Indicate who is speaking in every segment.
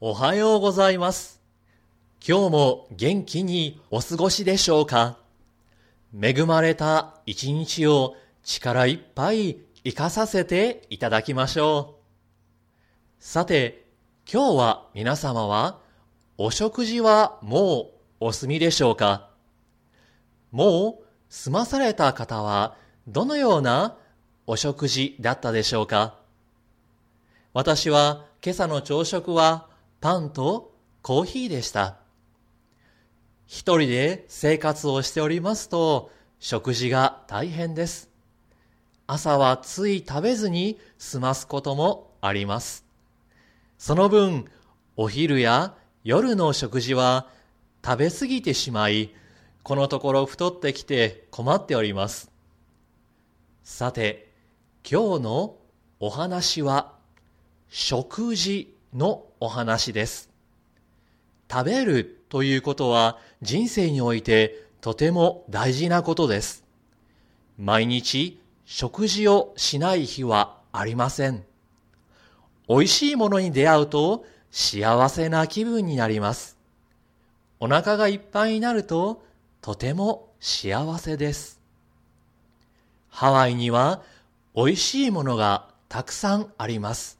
Speaker 1: おはようございます。今日も元気にお過ごしでしょうか？恵まれた一日を力いっぱい生かさせていただきましょう。さて、今日は皆様はお食事はもうお済みでしょうか？もう済まされた方はどのようなお食事だったでしょうか？私は今朝の朝食はパンとコーヒーでした。一人で生活をしておりますと食事が大変です。朝はつい食べずに済ますこともあります。その分、お昼や夜の食事は食べ過ぎてしまい、このところ太ってきて困っております。さて、今日のお話は食事のお話です。食べるということは人生においてとても大事なことです。毎日食事をしない日はありません。美味しいものに出会うと幸せな気分になります。お腹がいっぱいになるととても幸せです。ハワイには美味しいものがたくさんあります。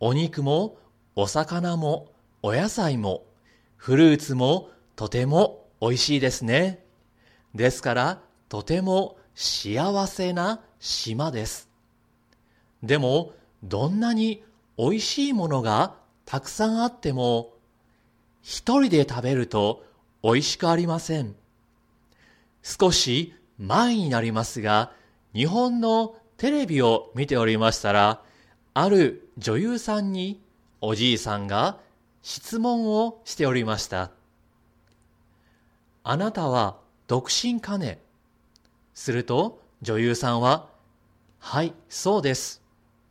Speaker 1: お肉もお魚もお野菜もフルーツもとても美味しいですね。ですからとても幸せな島です。でもどんなに美味しいものがたくさんあっても一人で食べると美味しくありません。少し前になりますが日本のテレビを見ておりましたらある女優さんにおじいさんが質問をしておりました。あなたは独身かね？すると女優さんは、はい、そうです。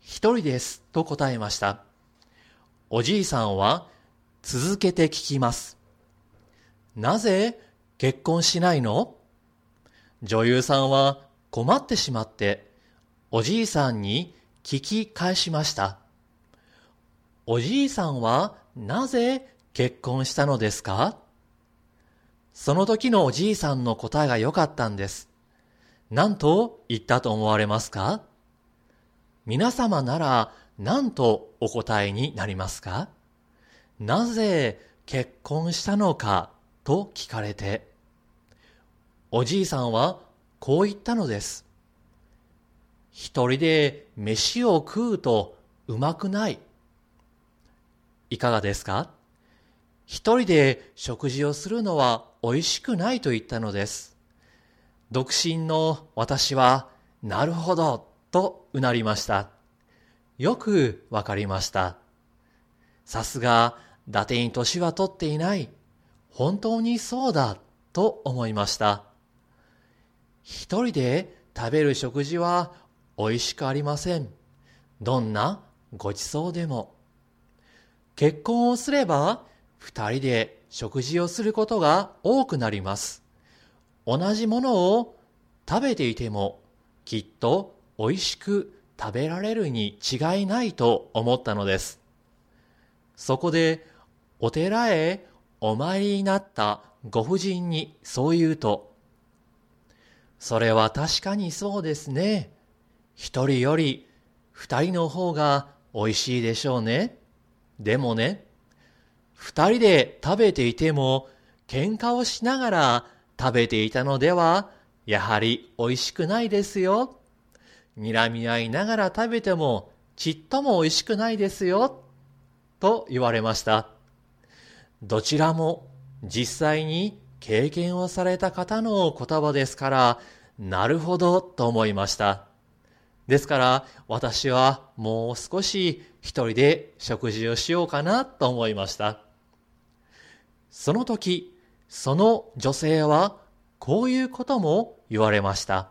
Speaker 1: 一人です。と答えました。おじいさんは続けて聞きます。なぜ結婚しないの？女優さんは困ってしまって、おじいさんに聞き返しました。おじいさんはなぜ結婚したのですか？その時のおじいさんの答えが良かったんです。何と言ったと思われますか？皆様なら何とお答えになりますか？なぜ結婚したのかと聞かれて、おじいさんはこう言ったのです。一人で飯を食うとうまくない。いかがですか？一人で食事をするのは美味しくないと言ったのです。独身の私は、なるほど、とうなりました。よくわかりました。さすが、伊達に年は取っていない。本当にそうだ、と思いました。一人で食べる食事は美味しくありません。どんなごちそうでも。結婚をすれば、二人で食事をすることが多くなります。同じものを食べていても、きっと美味しく食べられるに違いないと思ったのです。そこで、お寺へお参りになったご婦人にそう言うと、それは確かにそうですね。一人より二人の方が美味しいでしょうね。でもね、二人で食べていても喧嘩をしながら食べていたのではやはり美味しくないですよ。睨み合いながら食べてもちっとも美味しくないですよ。と言われました。どちらも実際に経験をされた方の言葉ですから、なるほどと思いました。ですから私はもう少し一人で食事をしようかなと思いました。その時、その女性はこういうことも言われました。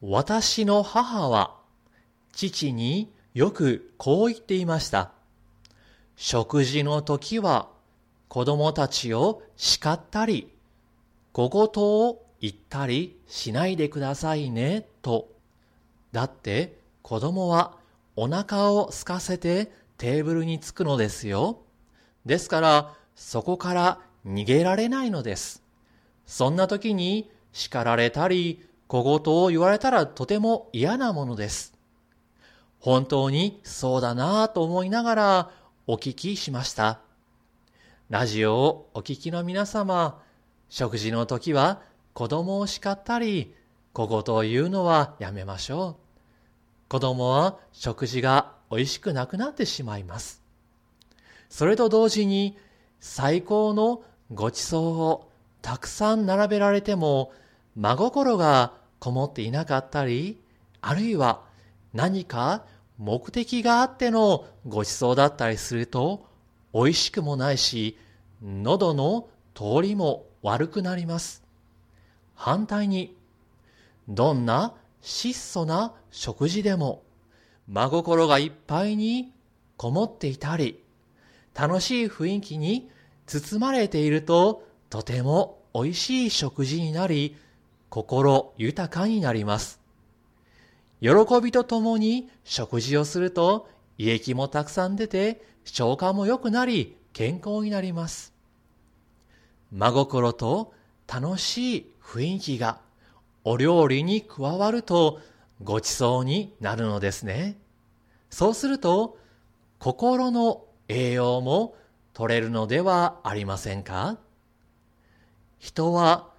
Speaker 1: 私の母は父によくこう言っていました。食事の時は子供たちを叱ったり、小言を言ったりしないでくださいね、と。だって子供はお腹を空かせてテーブルにつくのですよ。ですから、そこから逃げられないのです。そんな時に叱られたり、小言を言われたらとても嫌なものです。本当にそうだなぁと思いながらお聞きしました。ラジオをお聞きの皆様、食事の時は子供を叱ったり、小言を言うのはやめましょう。子供は食事が美味しくなくなってしまいます。それと同時に最高のご馳走をたくさん並べられても真心がこもっていなかったり、あるいは何か目的があってのご馳走だったりすると美味しくもないし、喉の通りも悪くなります。反対に、どんな質素な食事でも真心がいっぱいにこもっていたり、楽しい雰囲気に包まれているととても美味しい食事になり、心豊かになります。喜びとともに食事をすると胃液もたくさん出て消化も良くなり健康になります。真心と楽しい雰囲気がお料理に加わるとごちそうになるのですね。そうすると心の栄養も取れるのではありませんか？人は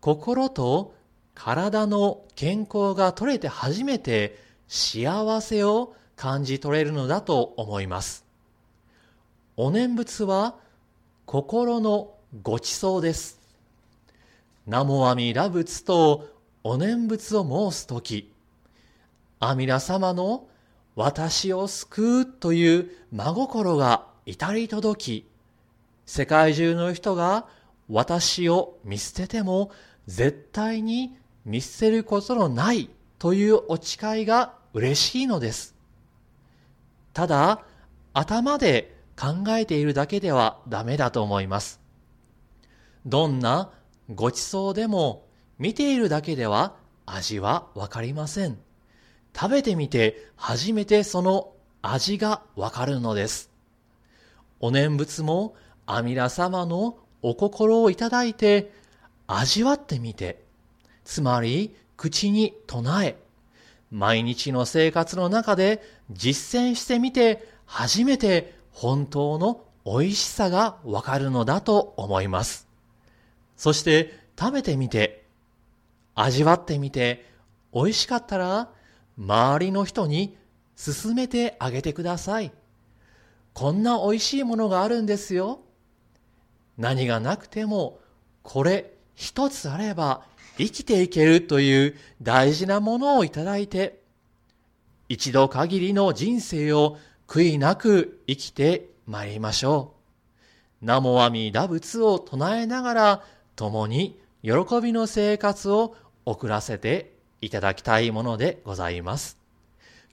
Speaker 1: 心と体の健康が取れて初めて幸せを感じ取れるのだと思います。お念仏は心のごちそうです。南無阿弥陀仏とお念仏を申すとき、阿弥陀様の私を救うという真心が至り届き、世界中の人が私を見捨てても絶対に見捨てることのないというお誓いが嬉しいのです。ただ、頭で考えているだけではダメだと思います。どんなごちそうでも見ているだけでは味はわかりません。食べてみて初めてその味がわかるのです。お念仏も阿弥陀様のお心をいただいて味わってみて、つまり口に唱え、毎日の生活の中で実践してみて初めて本当の美味しさがわかるのだと思います。そして食べてみて、味わってみて、美味しかったら、周りの人に勧めてあげてください。こんな美味しいものがあるんですよ。何がなくても、これ一つあれば生きていけるという大事なものをいただいて、一度限りの人生を悔いなく生きてまいりましょう。ナモアミダ仏を唱えながら、共に喜びの生活を送らせていただきたいものでございます。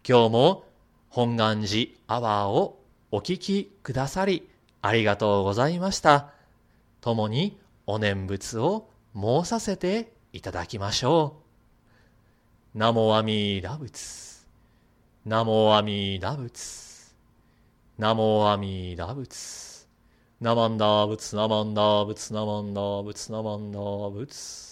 Speaker 1: 今日も本願寺アワーをお聞きくださりありがとうございました。共にお念仏を申させていただきましょう。ナモアミダ仏。ナモアミダ仏。ナモアミダ仏。ナマンダーブツナマンダーブツナマンダーブツナマンダーブツ